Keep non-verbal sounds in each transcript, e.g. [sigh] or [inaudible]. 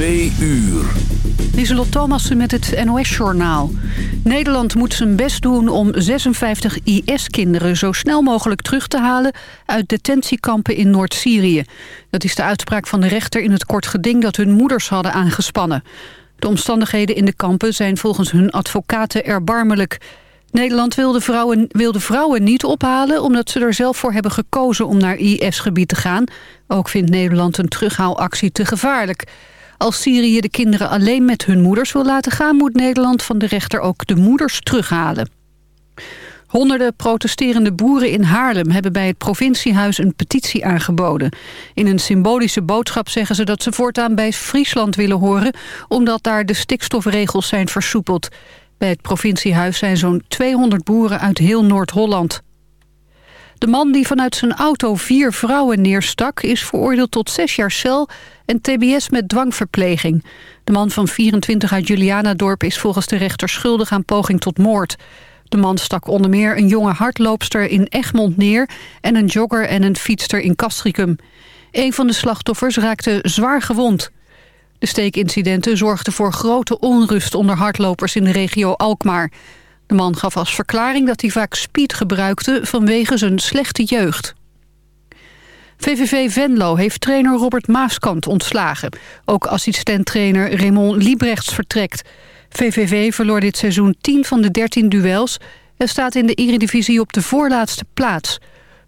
Twee uur. Lieselot Thomassen met het NOS-journaal. Nederland moet zijn best doen om 56 IS-kinderen zo snel mogelijk terug te halen... uit detentiekampen in Noord-Syrië. Dat is de uitspraak van de rechter in het kort geding dat hun moeders hadden aangespannen. De omstandigheden in de kampen zijn volgens hun advocaten erbarmelijk. Nederland wil de vrouwen, wil de vrouwen niet ophalen omdat ze er zelf voor hebben gekozen om naar IS-gebied te gaan. Ook vindt Nederland een terughaalactie te gevaarlijk. Als Syrië de kinderen alleen met hun moeders wil laten gaan... moet Nederland van de rechter ook de moeders terughalen. Honderden protesterende boeren in Haarlem hebben bij het provinciehuis een petitie aangeboden. In een symbolische boodschap zeggen ze dat ze voortaan bij Friesland willen horen... omdat daar de stikstofregels zijn versoepeld. Bij het provinciehuis zijn zo'n 200 boeren uit heel Noord-Holland. De man die vanuit zijn auto vier vrouwen neerstak... is veroordeeld tot zes jaar cel en tbs met dwangverpleging. De man van 24 uit Julianadorp is volgens de rechter schuldig aan poging tot moord. De man stak onder meer een jonge hardloopster in Egmond neer... en een jogger en een fietster in Castricum. Een van de slachtoffers raakte zwaar gewond. De steekincidenten zorgden voor grote onrust onder hardlopers in de regio Alkmaar. De man gaf als verklaring dat hij vaak speed gebruikte vanwege zijn slechte jeugd. VVV Venlo heeft trainer Robert Maaskant ontslagen. Ook assistent-trainer Raymond Liebrechts vertrekt. VVV verloor dit seizoen 10 van de 13 duels... en staat in de Eredivisie op de voorlaatste plaats.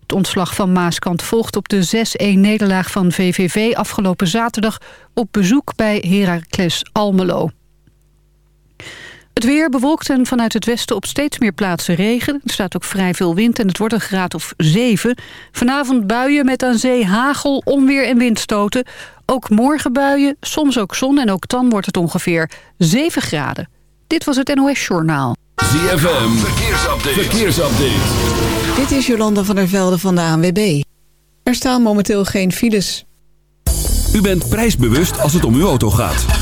Het ontslag van Maaskant volgt op de 6-1-nederlaag van VVV afgelopen zaterdag... op bezoek bij Heracles Almelo. Het weer bewolkt en vanuit het westen op steeds meer plaatsen regen. Er staat ook vrij veel wind en het wordt een graad of 7. Vanavond buien met aan zee hagel, onweer en windstoten. Ook morgen buien, soms ook zon en ook dan wordt het ongeveer 7 graden. Dit was het NOS Journaal. ZFM, verkeersupdate. verkeersupdate. Dit is Jolanda van der Velde van de ANWB. Er staan momenteel geen files. U bent prijsbewust als het om uw auto gaat.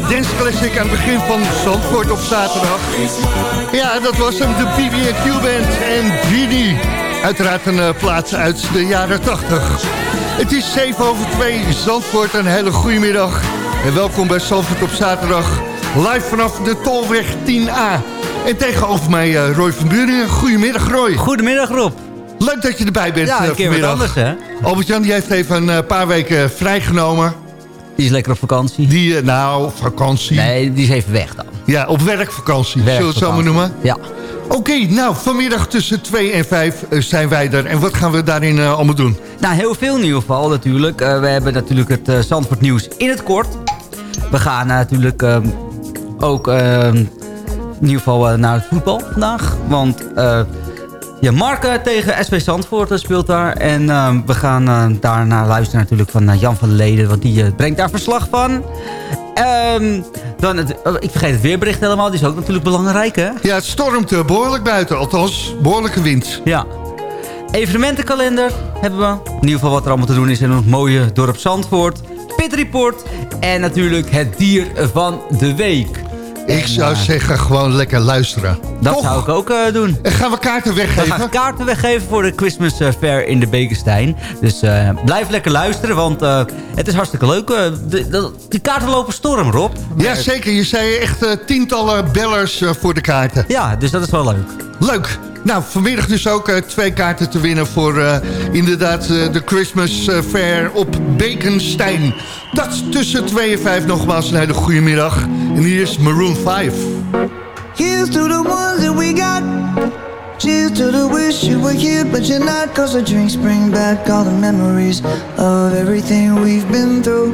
Dance classic aan het begin van Zandvoort op zaterdag. Ja, dat was hem, de BB&Q Band en Genie. Uiteraard een uh, plaats uit de jaren 80. Het is 7 over 2, Zandvoort, een hele goede middag. En welkom bij Zandvoort op zaterdag. Live vanaf de Tolweg 10A. En tegenover mij uh, Roy van Buringen. Goedemiddag Roy. Goedemiddag Rob. Leuk dat je erbij bent Ja, een keer wat anders hè. Albert-Jan die heeft even een paar weken vrijgenomen. Die is lekker op vakantie. Die, nou, vakantie. Nee, die is even weg dan. Ja, op werkvakantie, zullen we het zo maar noemen? Ja. Oké, nou, vanmiddag tussen 2 en 5 zijn wij er. En wat gaan we daarin uh, allemaal doen? Nou, heel veel in ieder geval natuurlijk. Uh, we hebben natuurlijk het uh, Zandvoort nieuws in het kort. We gaan natuurlijk uh, ook in ieder geval naar het voetbal vandaag. Want ja, Mark tegen SV Zandvoort speelt daar. En we gaan daarna luisteren natuurlijk van Jan van Leden. Want die brengt daar verslag van. Um, dan het, oh, ik vergeet het weerbericht helemaal. Die is ook natuurlijk belangrijk, hè? Ja, het stormt behoorlijk buiten. Althans, behoorlijke wind. Ja. Evenementenkalender hebben we. In ieder geval wat er allemaal te doen is in het mooie dorp Zandvoort. Pit Report. En natuurlijk het dier van de week. Ik en, zou uh, zeggen, gewoon lekker luisteren. Dat Toch? zou ik ook uh, doen. En gaan we kaarten weggeven? We gaan kaarten weggeven voor de Christmas uh, Fair in de Bekenstein. Dus blijf lekker luisteren, want het is hartstikke leuk. De, de, die kaarten lopen storm, Rob. Ja, zeker. Je zei echt tientallen bellers voor de kaarten. Ja, dus dat is wel leuk. Leuk. Nou, vanmiddag dus ook uh, twee kaarten te winnen voor uh, inderdaad uh, de Christmas Fair op Bekenstein. Dat tussen 2 en 5 nogmaals een hele goede middag. En hier is Maroon 5. Here's to the ones that we got. Cheers to the wish you were here but you're not. Cause the drinks bring back all the memories of everything we've been through.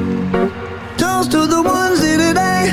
Toast to the ones here today.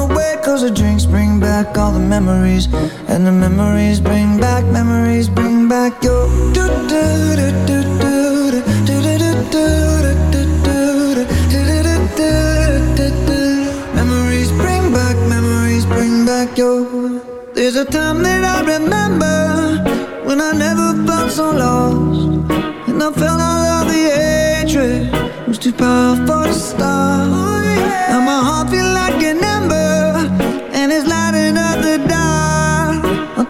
Cause the drinks bring back all the memories. And the memories bring back, memories bring back your Memories bring back, memories bring back your There's a time that I remember When I never felt so lost. And I felt all of the hatred Was too powerful to stop. And my heart feel like an ember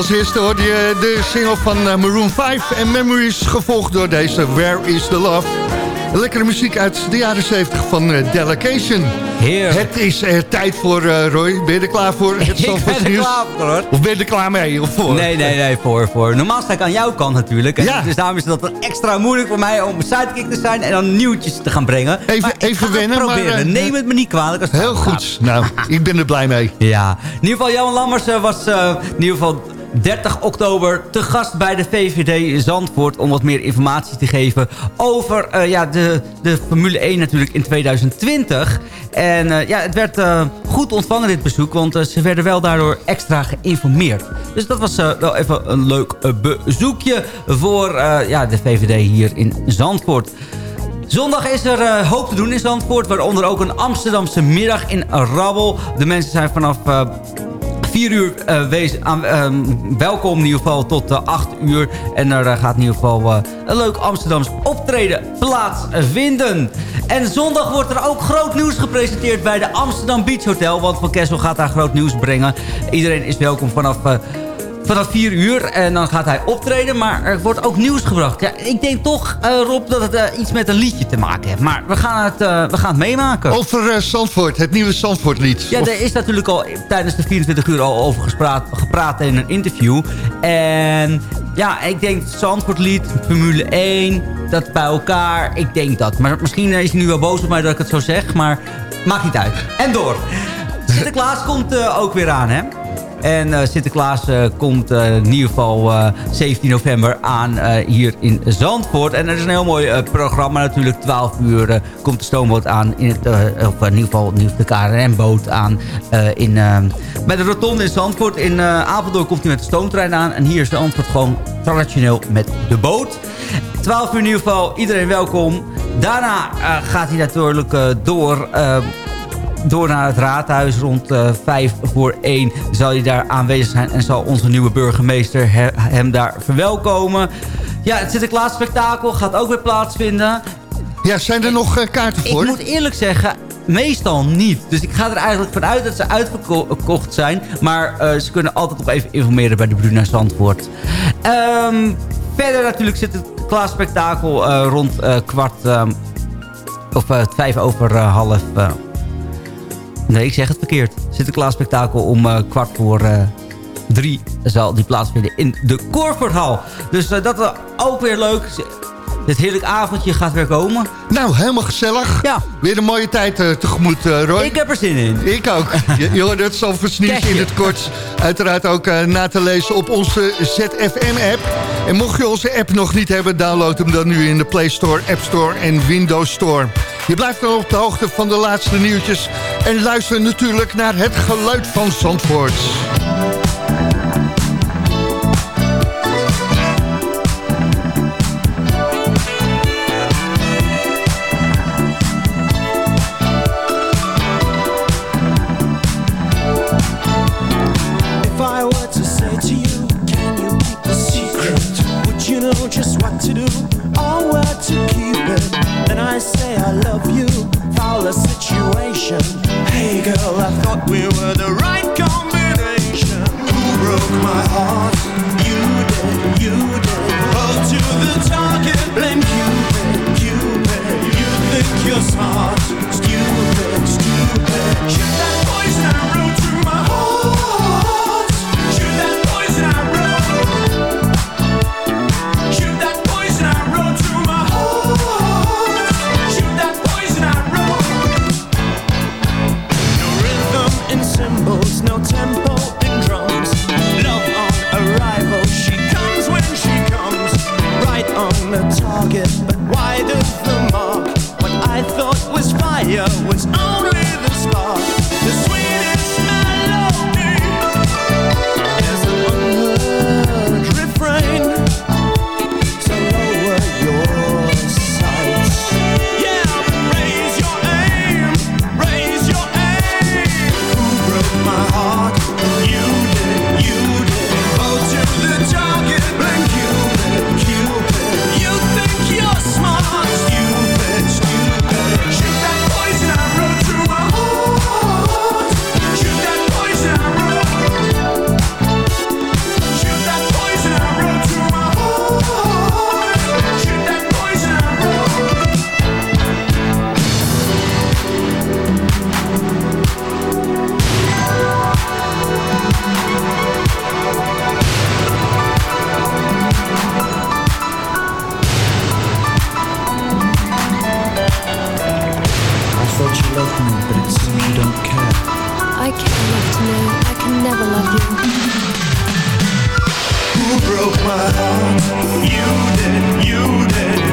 Als eerste hoorde je de single van eh, Maroon 5 en Memories, gevolgd door deze Where is the Love. Lekkere muziek uit de jaren 70 van eh, Delegation. Heerlijk. Het is er tijd voor, eh, Roy. Ben je er klaar voor? [laughs] Het Ik ben er nieuws? klaar voor, hoor. Of ben je er klaar mee? Of voor? Nee, nee, nee, voor, voor. Normaal sta ik aan jouw kant natuurlijk. En Ja. Dus daarom is het extra moeilijk voor mij om sidekick te zijn en dan nieuwtjes te gaan brengen. Even- Maar even wennen, maar, proberen. eh, Neem het me niet kwalijk. als het Heel gaat. goed. Nou, [laughs] ik ben er blij mee. Ja, in ieder geval Jan Lammers eh, was eh, in ieder geval 30 oktober te gast bij de VVD Zandvoort... om wat meer informatie te geven over eh, ja, de, de Formule 1 natuurlijk in 2020. En eh, ja, het werd eh, goed ontvangen dit bezoek, want ze werden wel daardoor extra geïnformeerd. Dus dat was wel even een leuk bezoekje voor ja, de VVD hier in Zandvoort. Zondag is er hoop te doen in Zandvoort. Waaronder ook een Amsterdamse middag in Rabbel. De mensen zijn vanaf... 4 uur eh, wees, aan, ehm, welkom in ieder geval tot uh, 8 uur. En er eh, gaat in ieder geval eh, een leuk Amsterdams optreden plaatsvinden. En zondag wordt er ook groot nieuws gepresenteerd bij de Amsterdam Beach Hotel. Want Van Kessel gaat daar groot nieuws brengen. Iedereen is welkom vanaf... Vanaf 4 uur en dan gaat hij optreden. Maar er wordt ook nieuws gebracht. Ja, ik denk toch, eh, Rob, dat het eh, iets met een liedje te maken heeft. Maar we gaan het, eh, we gaan het meemaken. Over Zandvoort, het nieuwe Zandvoortlied. Ja, er is natuurlijk al tijdens de 24 uur al over gespraat, gepraat in een interview. En ja, ik denk Zandvoortlied, Formule 1, dat bij elkaar. Ik denk dat. Maar misschien is hij nu wel boos op mij dat ik het zo zeg. Maar maakt niet uit. En door. [laughs] Sinterklaas komt ook weer aan, hè? En eh, Sinterklaas eh, komt eh, in ieder geval eh, 17 november aan hier in Zandvoort. En er is een heel mooi programma natuurlijk. 12 uur komt de stoomboot aan. In het, of in ieder geval de KRM-boot aan. in, bij de rotonde in Zandvoort. In Apeldoorn komt hij met de stoomtrein aan. En hier is de gewoon traditioneel met de boot. 12 uur in ieder geval. Iedereen welkom. Daarna gaat hij natuurlijk door, door naar het raadhuis. Rond uh, 5 voor 1 zal hij daar aanwezig zijn. En zal onze nieuwe burgemeester he hem daar verwelkomen. Ja, het Sinterklaas spektakel gaat ook weer plaatsvinden. Ja, zijn er nog kaarten voor? Ik moet eerlijk zeggen, meestal niet. Dus ik ga er eigenlijk vanuit dat ze uitverkocht zijn. Maar uh, ze kunnen altijd nog even informeren bij de Bruna Zandvoort. Um, verder natuurlijk zit het klaarspektakel uh, rond uh, kwart... of vijf over half... nee, ik zeg het verkeerd. Sinterklaasspektakel om kwart voor drie zal die plaatsvinden in de Korverthal. Dus dat is ook weer leuk. Dit heerlijk avondje gaat weer komen. Nou, helemaal gezellig. Ja. Weer een mooie tijd uh, tegemoet, uh, Roy. Ik heb er zin in. Ik ook. [laughs] hoort het zo versnieuwd in het kort. Uiteraard ook uh, na te lezen op onze ZFM-app. En mocht je onze app nog niet hebben, download hem dan nu in de Play Store, App Store en Windows Store. Je blijft dan op de hoogte van de laatste nieuwtjes. En luister natuurlijk naar het geluid van Zandvoort. I say I love you, foul a situation. Hey girl, I thought we were the right combination. Who broke my heart? You did, you did. Hold to the target, blame Cupid, Cupid. You think you're smart, stupid, stupid. Shoot that broke my heart? You did, you did.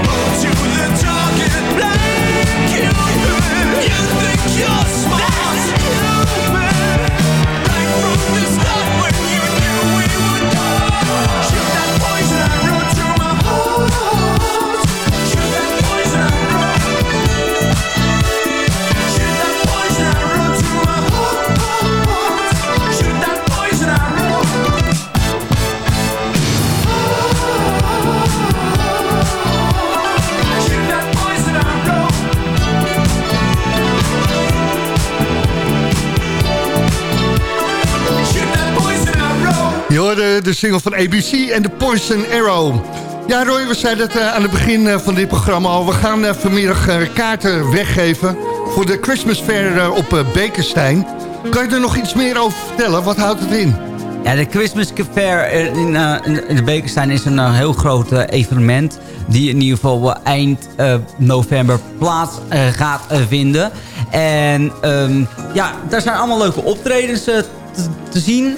De single van ABC en de Poison Arrow. Ja, Roy, we zeiden het eh, aan het begin eh, van dit programma al. We gaan eh, vanmiddag kaarten weggeven voor de Christmas Fair op Bekenstein. Kan je er nog iets meer over vertellen? Wat houdt het in? Ja, de Christmas Fair in, in de Bekenstein is een heel groot evenement... die in ieder geval eind november plaats gaat vinden. En ehm, ja, daar zijn allemaal leuke optredens te zien.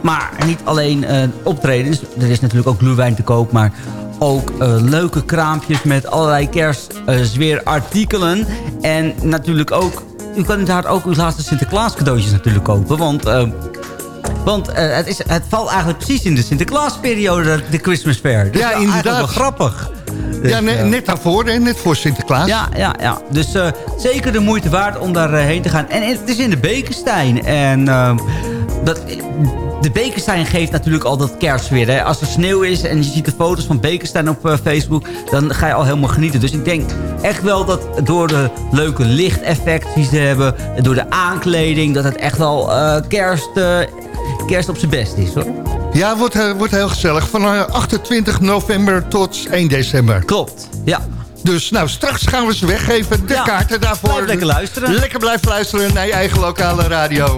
Maar niet alleen eh, uh, optredens. Dus er is natuurlijk ook gluwijn te koop. Maar ook eh, leuke kraampjes met allerlei kerstzweerartikelen. Eh, en natuurlijk ook... U kan daar ook uw laatste Sinterklaas cadeautjes natuurlijk kopen. Want... Want het, is, het valt eigenlijk precies in de Sinterklaasperiode, de Christmas Fair. Dus ja, inderdaad. Wel grappig. Ja, dus, net, daarvoor, net voor Sinterklaas. Ja, ja, ja. dus zeker de moeite waard om daarheen te gaan. En het is in de Bekenstein. En dat, de Bekenstein geeft natuurlijk al dat kerstweer. Hè? Als er sneeuw is en je ziet de foto's van Bekenstein op eh, Facebook... dan ga je al helemaal genieten. Dus ik denk echt wel dat door de leuke lichteffecten die ze hebben... door de aankleding, dat het echt al uh, eh, kerst, eh, kerst op zijn best is. Hoor. Ja, wordt, wordt heel gezellig. Van 28 november tot 1 december. Klopt, ja. Dus nou, straks gaan we ze weggeven, de kaarten daarvoor. Blijf lekker luisteren. Lekker blijven luisteren naar je eigen lokale radio.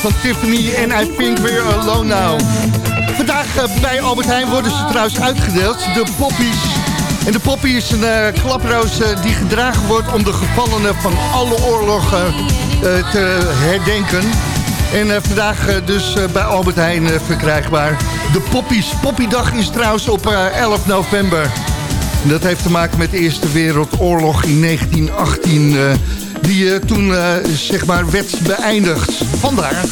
van Tiffany en I Think We're Alone Now. Vandaag eh, bij Albert Heijn worden ze trouwens uitgedeeld, de poppies. En de poppy is een uh, klaproos eh, die gedragen wordt om de gevallenen van alle oorlogen te herdenken. En vandaag dus bij Albert Heijn verkrijgbaar. De poppies. Poppiedag is trouwens op 11 november. Dat heeft te maken met de Eerste Wereldoorlog in 1918 die eh, toen eh, zeg maar werd beëindigd. Vandaar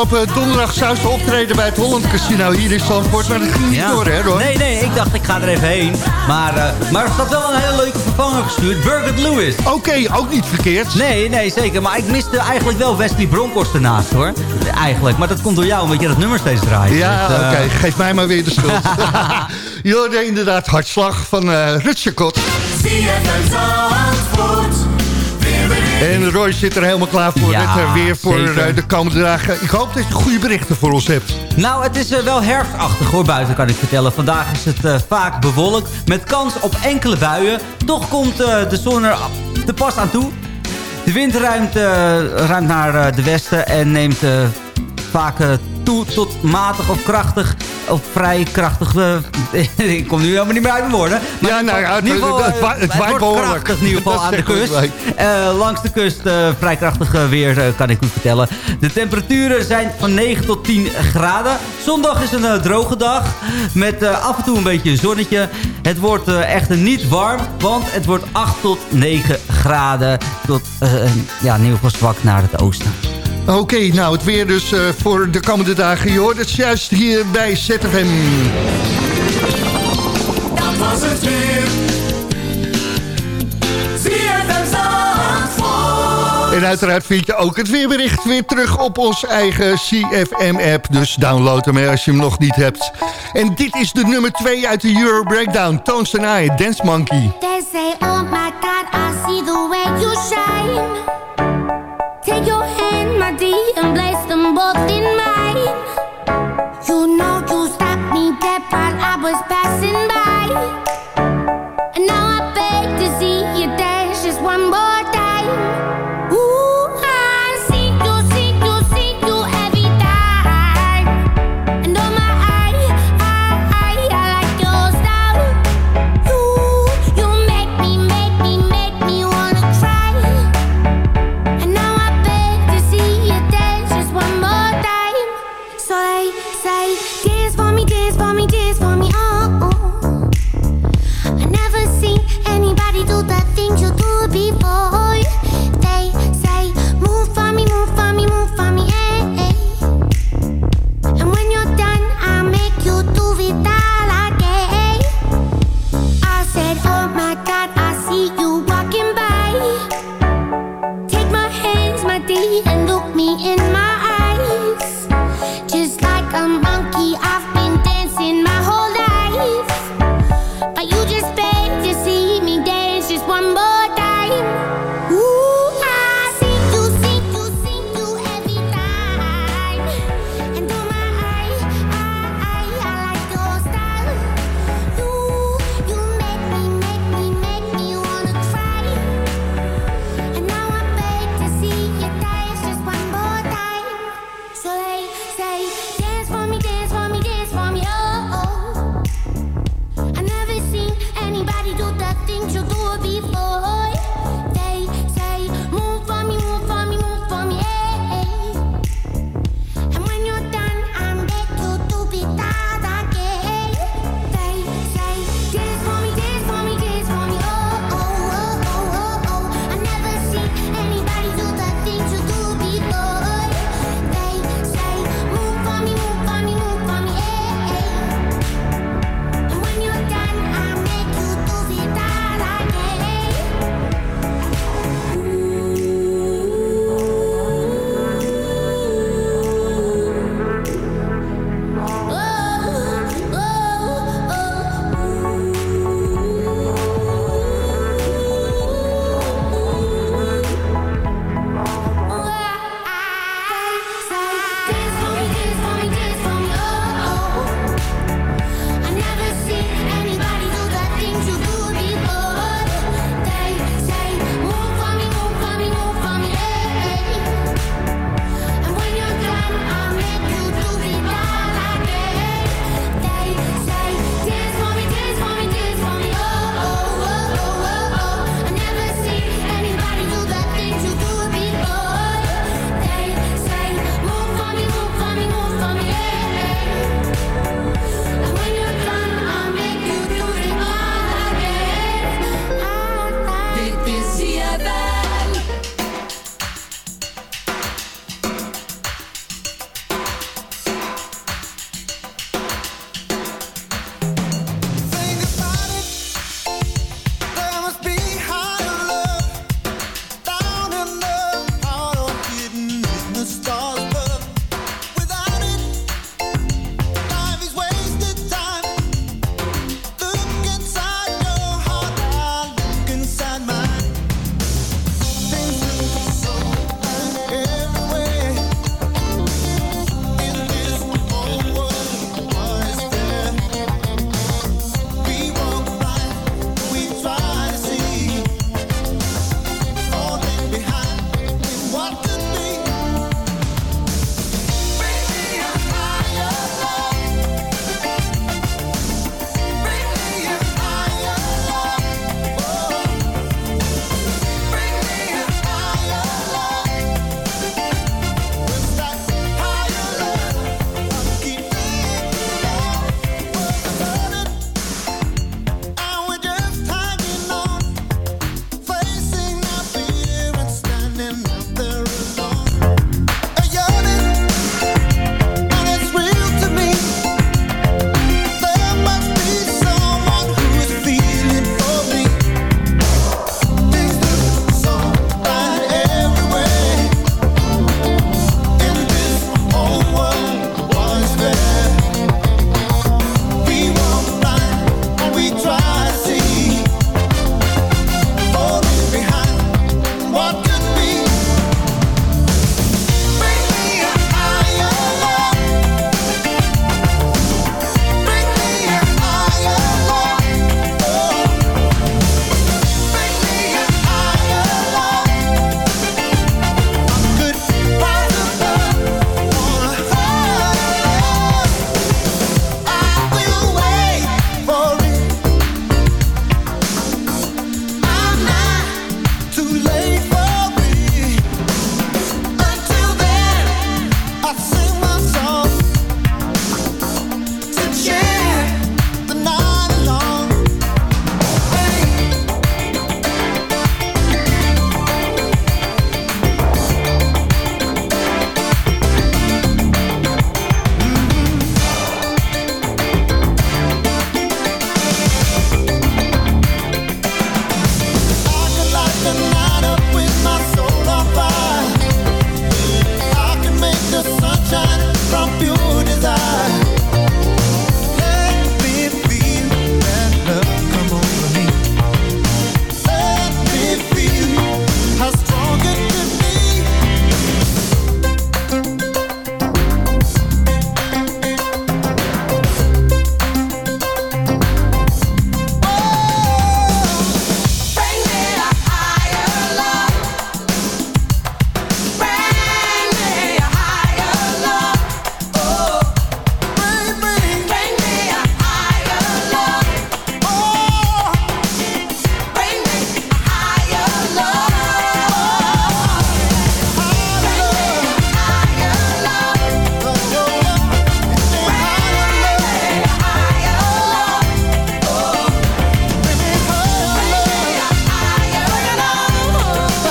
afgelopen donderdag zou ze optreden bij het Holland Casino hier in Zandvoort. Maar dat ging niet door, hè, Roy? Nee, nee, ik dacht ik ga er even heen. Maar, eh, maar er staat wel een hele leuke vervanger gestuurd. Burger Lewis. Oké, ook niet verkeerd. Nee, nee, zeker. Maar ik miste eigenlijk wel Wesley Bronkhorst ernaast, hoor. Eigenlijk. Maar dat komt door jou, omdat je dat nummer steeds draait. Ja, Dus, oké. eh, Geef mij maar weer de schuld. [laughs] [laughs] Je hoorde inderdaad hartslag van eh Rutschekot. En Roy zit er helemaal klaar voor. Ja, het eh, weer voor zeker. eh, de komende dagen. Ik hoop dat je goede berichten voor ons hebt. Nou, het is eh, wel herfstachtig hoor, buiten kan ik vertellen. Vandaag is het vaak bewolkt, met kans op enkele buien. Toch komt de zon er te pas aan toe. De wind ruimt, ruimt naar de westen en neemt vaak toe tot matig of krachtig. Of vrij krachtig. eh, [laughs] ik kom nu helemaal niet meer uit mijn woorden. Maar Ja, nou ja, geval- in ieder geval, het- het eh, het wordt behoorlijk. krachtig in ieder geval [laughs] Dat aan de kust. Eh, langs de kust eh, vrij krachtig eh, weer, eh, kan ik u vertellen. De temperaturen zijn van 9 tot 10 graden. Zondag is een eh, droge dag. Met eh, af en toe een beetje een zonnetje. Het wordt eh, echter niet warm. Want het wordt 8 tot 9 graden. Tot, eh, ja, in ieder geval zwak naar het oosten. Oké, nou het weer dus eh, voor de komende dagen. Je hoort het juist hier bij ZFM. Dat was het weer. En uiteraard vind je ook het weerbericht weer terug op ons eigen CFM-app. Dus download hem als je hem nog niet hebt. En dit is de nummer 2 uit de Euro Breakdown. Tones and I, Dance Monkey. They say, oh my God, I see the way you shine. Take your my dear, and place them both in mine.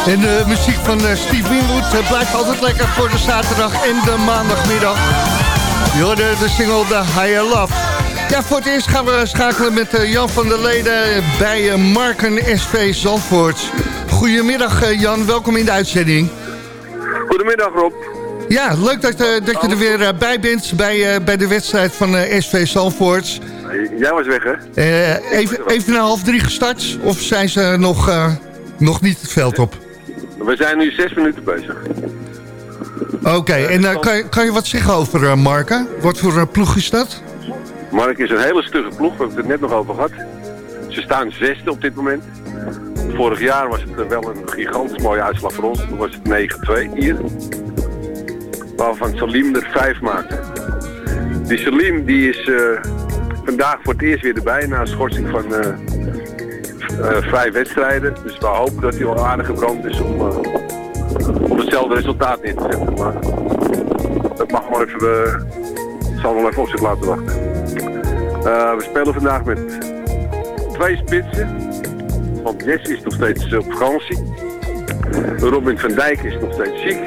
En de muziek van eh, Steve Winwood eh, blijft altijd lekker voor de zaterdag en de maandagmiddag. Je hoorde de single The Higher Love. Ja, voor het eerst gaan we schakelen met eh, Jan van der Leden bij eh, Marken SV Zandvoort. Goedemiddag eh, Jan, welkom in de uitzending. Goedemiddag Rob. Ja, leuk dat, eh, dat je er weer eh, bij bent bij, eh, bij de wedstrijd van eh, SV Zandvoort. Jij was weg hè? Eh, even, even na half drie gestart of zijn ze nog, eh, nog niet het veld op? We zijn nu zes minuten bezig. Oké, en eh, kan, je, kan je wat zeggen over eh, Marken? Wat voor eh, ploeg is dat? Mark is een hele stugge ploeg, we hebben het net nog over gehad. Ze staan zesde op dit moment. Vorig jaar was het eh, wel een gigantisch mooie uitslag voor ons. Toen was het 9-2 hier. Waarvan Salim er vijf maakte. Die Salim die is eh, vandaag voor het eerst weer erbij na een schorsing van eh, eh, vijf wedstrijden. Dus we hopen dat hij al aardig gebrand is om, eh, om hetzelfde resultaat neer te zetten. Maar dat mag maar even, eh, zal wel even op zich laten wachten. Eh, we spelen vandaag met twee spitsen. Want Jess is nog steeds op vakantie. Robin van Dijk is nog steeds ziek.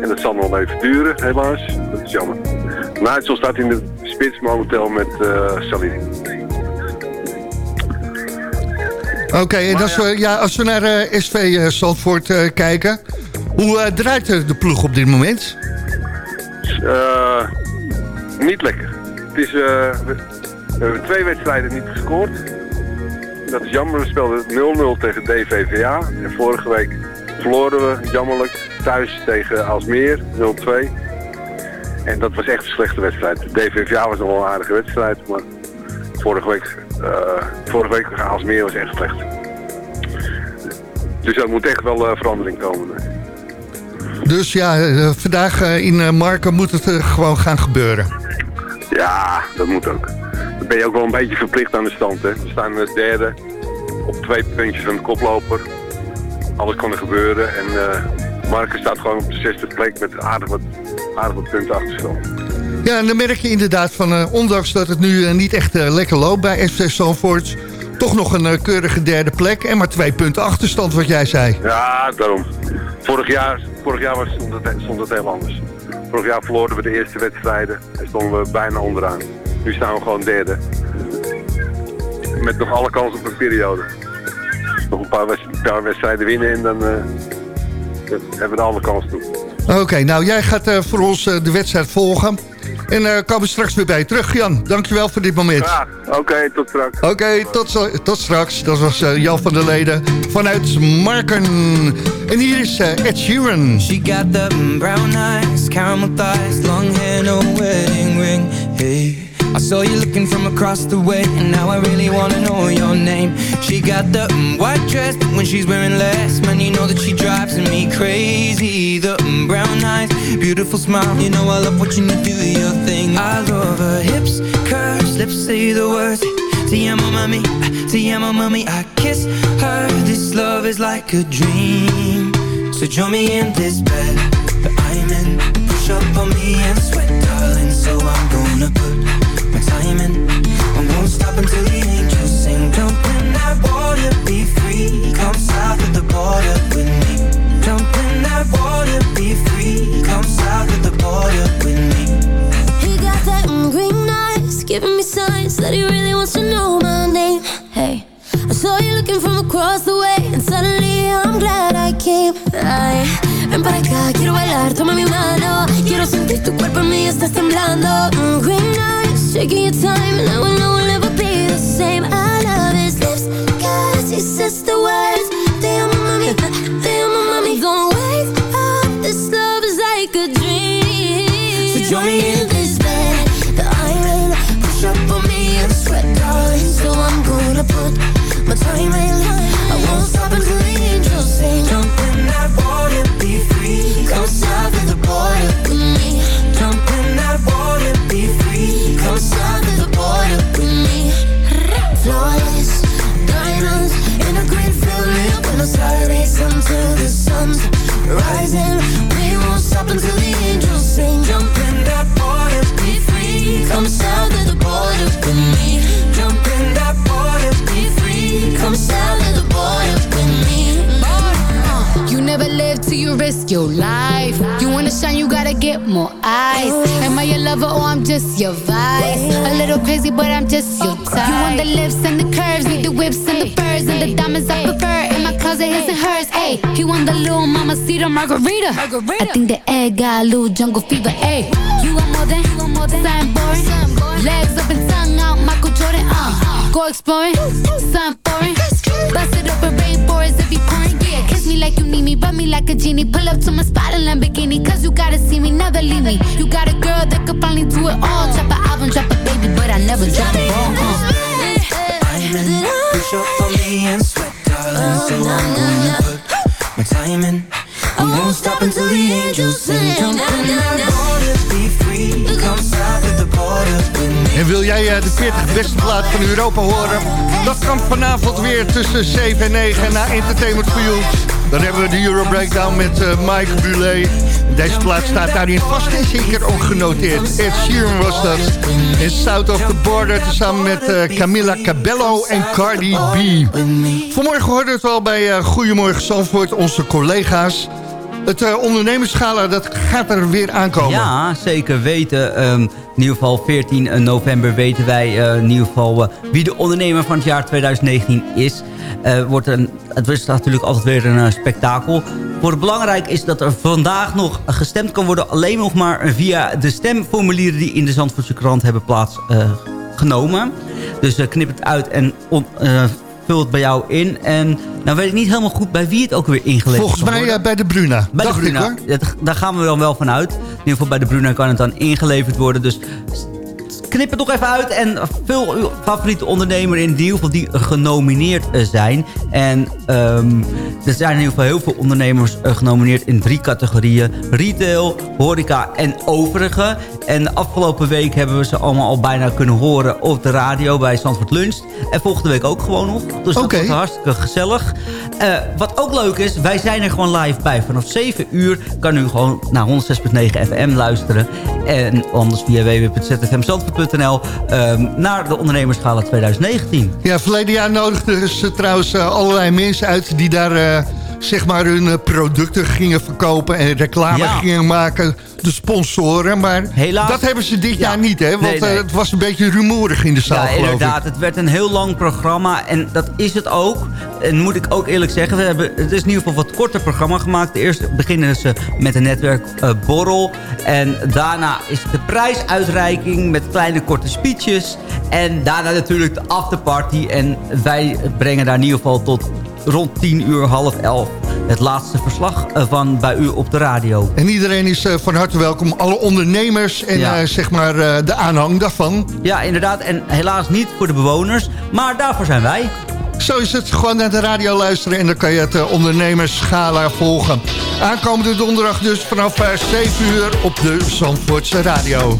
En dat zal nog even duren, helaas. Dat is jammer. Nigel staat in de spits momenteel met eh Salim. Oké, en als, we, ja, als we naar eh, SV eh, Zandvoort eh, kijken... hoe eh, draait eh, de ploeg op dit moment? Eh, niet lekker. Het is, eh, we, we hebben twee wedstrijden niet gescoord. Dat is jammer. We speelden 0-0 tegen DVVA. En vorige week verloren we jammerlijk thuis tegen Alsmeer 0-2. En dat was echt een slechte wedstrijd. DVVA was nog wel een aardige wedstrijd. Maar vorige week, eh vorige week tegen Alsmeer was echt slecht. Dus er moet echt wel eh, verandering komen. Dus ja, eh, vandaag eh, in eh, Marken moet het eh, gewoon gaan gebeuren. Ja, dat moet ook. Dan ben je ook wel een beetje verplicht aan de stand. Hè. We staan eh, derde op twee puntjes van de koploper. Alles kan er gebeuren. En eh Marken staat gewoon op de zesde plek met aardig wat, aardig wat punten achterstand. Ja, en dan merk je inderdaad van, eh, ondanks dat het nu eh, niet echt eh, lekker loopt bij SV Zandvoort... toch nog een keurige derde plek en maar twee punten achterstand, wat jij zei. Ja, daarom. Vorig jaar, vorig jaar was, stond, het, stond het heel anders. Vorig jaar verloren we de eerste wedstrijden en stonden we bijna onderaan. Nu staan we gewoon derde. Met nog alle kansen op een periode. Nog een paar, wedst- paar wedstrijden winnen en dan hebben we de alle kansen toe. Oké, nou jij gaat voor ons de wedstrijd volgen. En eh komen we straks weer bij je terug, Jan. Dankjewel voor dit moment. Ja, oké, tot straks. Oké, tot, zo- tot straks. Dat was eh, Jan van der Leden vanuit Marken. En hier is eh, Ed Sheeran. She got the brown eyes, caramel thighs, long hair, no wedding ring. Hey, I saw you looking from across the way, and now I really wanna know your name. She got the mm, white dress, when she's wearing less, man, you know that she drives me crazy. The mm, brown eyes, beautiful smile, you know I love watching you do your thing. I love her hips, curves, lips say the words. Te amo, mami, te amo, mami. I kiss her. This love is like a dream. So join me in this bed lover or I'm just your vice? A little crazy, but I'm just your type. You want the lips and the curves, need the whips and the furs and the diamonds I prefer. In my closet, his and hers. Ayy, he want the little mama cedar margarita. I think the egg got a little jungle fever. Ayy, you want more than, you want more than something boring. Legs up and tongue out, Michael Jordan. Uh, go exploring, something foreign. Bust it up in rainforest if you pouring. Yeah, kiss me like you need me, rub me like a genie. Pull up to my spot Lamborghini, cause you gotta see me, never leave me. You got a girl that could finally do it all. Drop an album, drop a baby, but I never drop a ball. Uh. Diamond, push up on me and sweat, darling. So I'm gonna put my time in. I won't stop until the angels sing. Jump in that Wil jij eh, de 40 beste plaat van Europa horen? Dat kan vanavond weer tussen 7 en 9 na Entertainment You. Dan hebben we de Euro Breakdown met eh, Mike Bulet. Deze plaat staat daarin vast en zeker ook genoteerd. Ed Sheeran was dat. In South of the Border samen met eh, Camilla Cabello en Cardi B. Vanmorgen hoorden we het al bij Goedemorgen Zandvoort, onze collega's. Het ondernemerschala, dat gaat er weer aankomen. Ja, zeker weten. Ehm, in ieder geval 14 november weten wij eh, in ieder geval eh, wie de ondernemer van het jaar 2019 is. Eh, wordt een, het is natuurlijk altijd weer een eh, spektakel. Voor belangrijk is dat er vandaag nog gestemd kan worden. Alleen nog maar via de stemformulieren die in de Zandvoortse krant hebben plaatsgenomen. dus eh, knip het uit en eh, vul het bij jou in. En nou weet ik niet helemaal goed bij wie het ook weer ingeleverd Volgens mij eh, bij de Bruna. Bij dacht de Bruna. ik hoor. Dat- daar gaan we dan wel van uit. In ieder geval bij de Bruna kan het dan ingeleverd worden. Dus knip het nog even uit en vul uw favoriete ondernemer in. In ieder geval die genomineerd eh, zijn. En ehm, er zijn in ieder geval heel veel ondernemers eh, genomineerd in drie categorieën. Retail, horeca en overige. En afgelopen week hebben we ze allemaal al bijna kunnen horen op de radio bij Zandvoort Lunch. En volgende week ook gewoon nog. Dus dat wordt hartstikke gezellig. Eh, wat ook leuk is, wij zijn er gewoon live bij. Vanaf 7 uur kan u gewoon naar 106.9 FM luisteren. En anders via www.zfmzandvoort.nl ehm, naar de ondernemerschala 2019. Ja, verleden jaar nodigden ze trouwens eh, allerlei mensen uit... die daar eh, zeg maar hun eh, producten gingen verkopen... en reclame gingen maken, de sponsoren. Maar Helaas- dat hebben ze dit jaar niet, hè? Want Nee, nee. eh, het was een beetje rumoerig in de zaal, Ja, geloof ik. inderdaad. Het werd een heel lang programma. En dat is het ook. En moet ik ook eerlijk zeggen. We hebben, het is in ieder geval wat korter programma gemaakt. Eerst beginnen ze met een netwerkborrel. en daarna is de prijsuitreiking met kleine korte speeches. En daarna natuurlijk de afterparty. En wij brengen daar in ieder geval tot rond 10 uur, half 11... het laatste verslag eh, van bij u op de radio. En iedereen is eh, van harte welkom. Alle ondernemers en Ja. eh, zeg maar de aanhang daarvan. Ja, inderdaad. En helaas niet voor de bewoners. Maar daarvoor zijn wij. Zo is het. Gewoon naar de radio luisteren en dan kan je het ondernemerschala volgen. Aankomende donderdag dus vanaf eh, 7 uur op de Zandvoortse radio.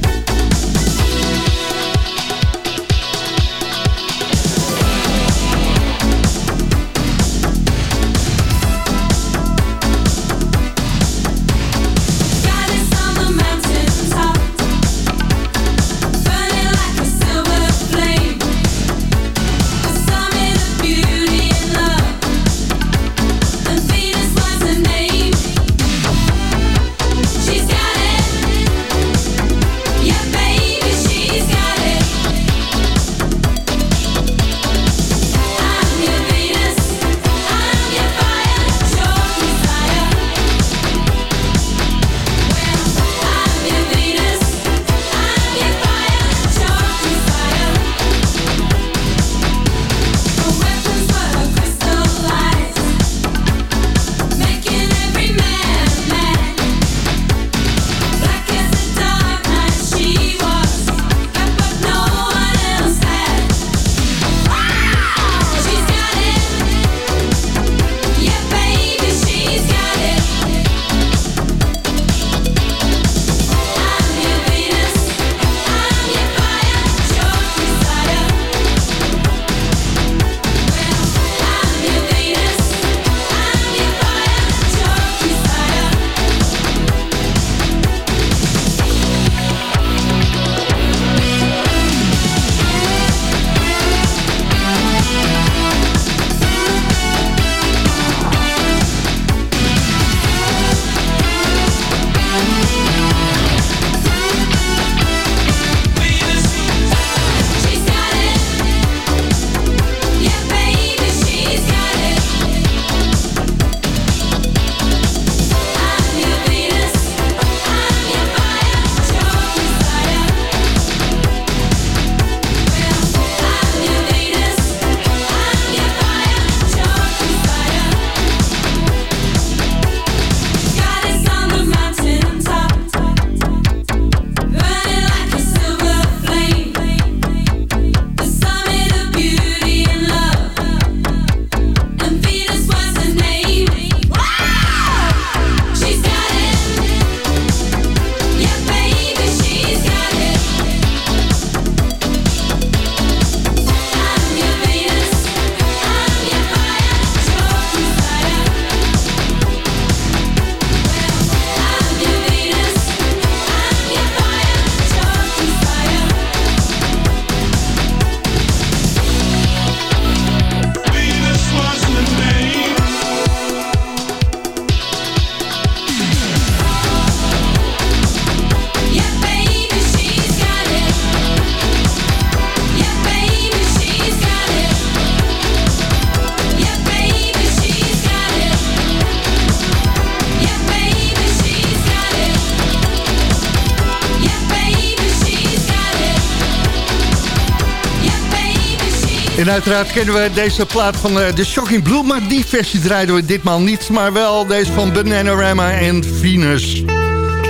En uiteraard kennen we deze plaat van eh, de Shocking Blue... maar die versie draaiden we ditmaal niet... maar wel deze van Bananarama en Venus.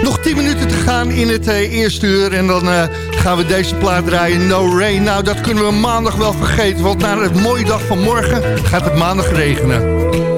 Nog 10 minuten te gaan in het eh, eerste uur... en dan eh, gaan we deze plaat draaien, No Rain. Nou, dat kunnen we maandag wel vergeten... want na het mooie dag van morgen gaat het maandag regenen.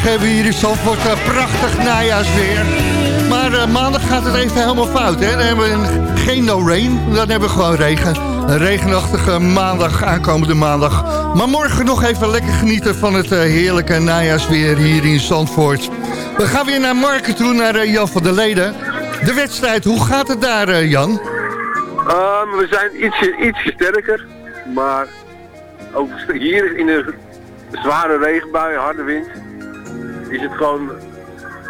Morgen hebben we hier in Zandvoort uh, prachtig najaarsweer. Maar eh, maandag gaat het even helemaal fout. Hè? Dan hebben we een- geen no rain, dan hebben we gewoon regen. Een regenachtige maandag, aankomende maandag. Maar morgen nog even lekker genieten van het eh, heerlijke najaarsweer hier in Zandvoort. We gaan weer naar Marken toe, naar eh, Jan van der Leden. De wedstrijd, hoe gaat het daar eh, Jan? Ehm, we zijn ietsje, ietsje sterker, maar ook hier in de zware regenbui, harde wind, is het gewoon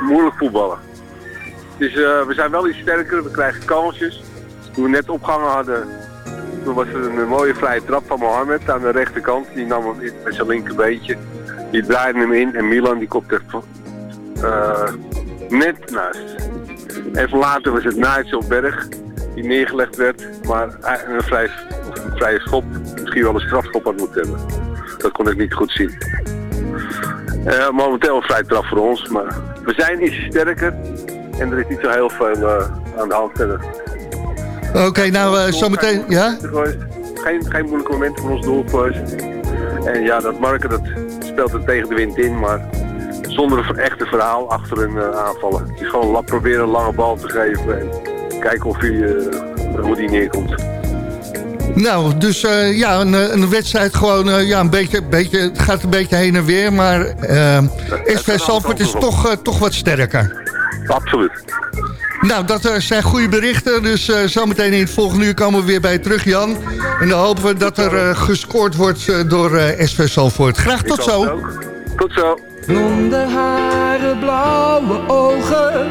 moeilijk voetballen. Dus eh, we zijn wel iets sterker, we krijgen kansjes. Toen we net opgehangen hadden, toen was er een mooie vrije trap van Mohamed aan de rechterkant. Die nam hem in met zijn linkerbeentje. Die draaide hem in en Milan die kopte eh net naast. Even later was het Nigel op berg die neergelegd werd, maar een vrije, een vrije schop, misschien wel een strafschop had moeten hebben. Dat kon ik niet goed zien. Eh, momenteel een vrij trap voor ons, maar we zijn iets sterker en er is niet zo heel veel eh, aan de hand verder. Oké, nou eh, zometeen, ja? Geen, geen moeilijke momenten voor ons doel geweest. En ja, dat Marken dat speelt er tegen de wind in, maar zonder een echte verhaal achter hun eh, aanvallen. Het is gewoon proberen een lange bal te geven en kijken of hij, eh, hoe die neerkomt. Nou, dus eh, ja, een, eh, een wedstrijd gewoon, eh, ja, een beetje, beetje, het gaat een beetje heen en weer, maar SV Zandvoort is toch, toch wat sterker. Absoluut. Nou, dat zijn goede berichten, dus eh, zometeen in het volgende uur komen we weer bij je terug, Jan. En dan hopen we dat er eh, gescoord wordt door eh, SV Zandvoort. Graag tot zo. Tot zo. Blonde haren, blauwe ogen,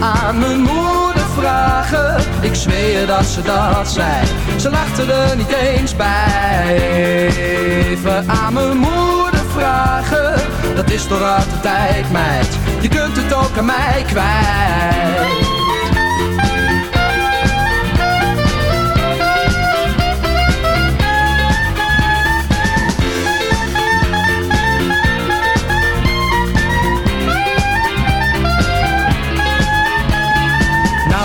Aan mijn moeder vragen, ik zweer dat ze dat zei. Ze lachte er niet eens bij. Even aan mijn moeder vragen, dat is toch uit de tijd, meid. Je kunt het ook aan mij kwijt.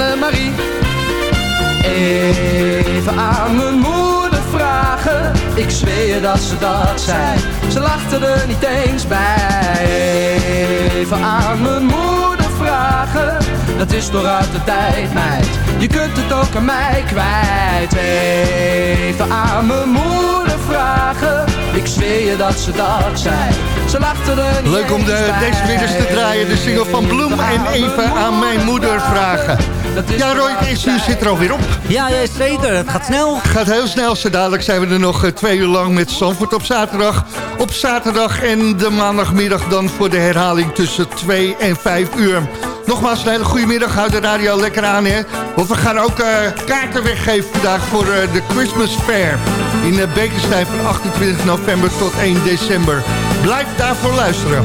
Annemarie. Even aan mijn moeder vragen. Ik zweer je dat ze dat zei. Ze lachte er niet eens bij. Even aan mijn moeder vragen. Dat is toch uit de tijd meid. Je kunt het ook aan mij kwijt. Even aan mijn moeder vragen. Ik zweer je dat ze dat zei. Ze lachte er niet Leuk om de, deze middags te draaien, de single van Bloem en even aan mijn moeder vragen. Ja, Roy, het eerste uur zit er alweer op. Ja, ja, zeker. Het gaat snel. Het gaat heel snel. Zo dadelijk zijn we er nog eh, twee uur lang met Zandvoort op zaterdag. Op zaterdag en de maandagmiddag dan voor de herhaling tussen 2 en 5 uur. Nogmaals een hele goede middag. Houd de radio lekker aan, hè. Want we gaan ook eh, kaarten weggeven vandaag voor eh, de Christmas Fair. In uh, Bekenstein van 28 november tot 1 december. Blijf daarvoor luisteren.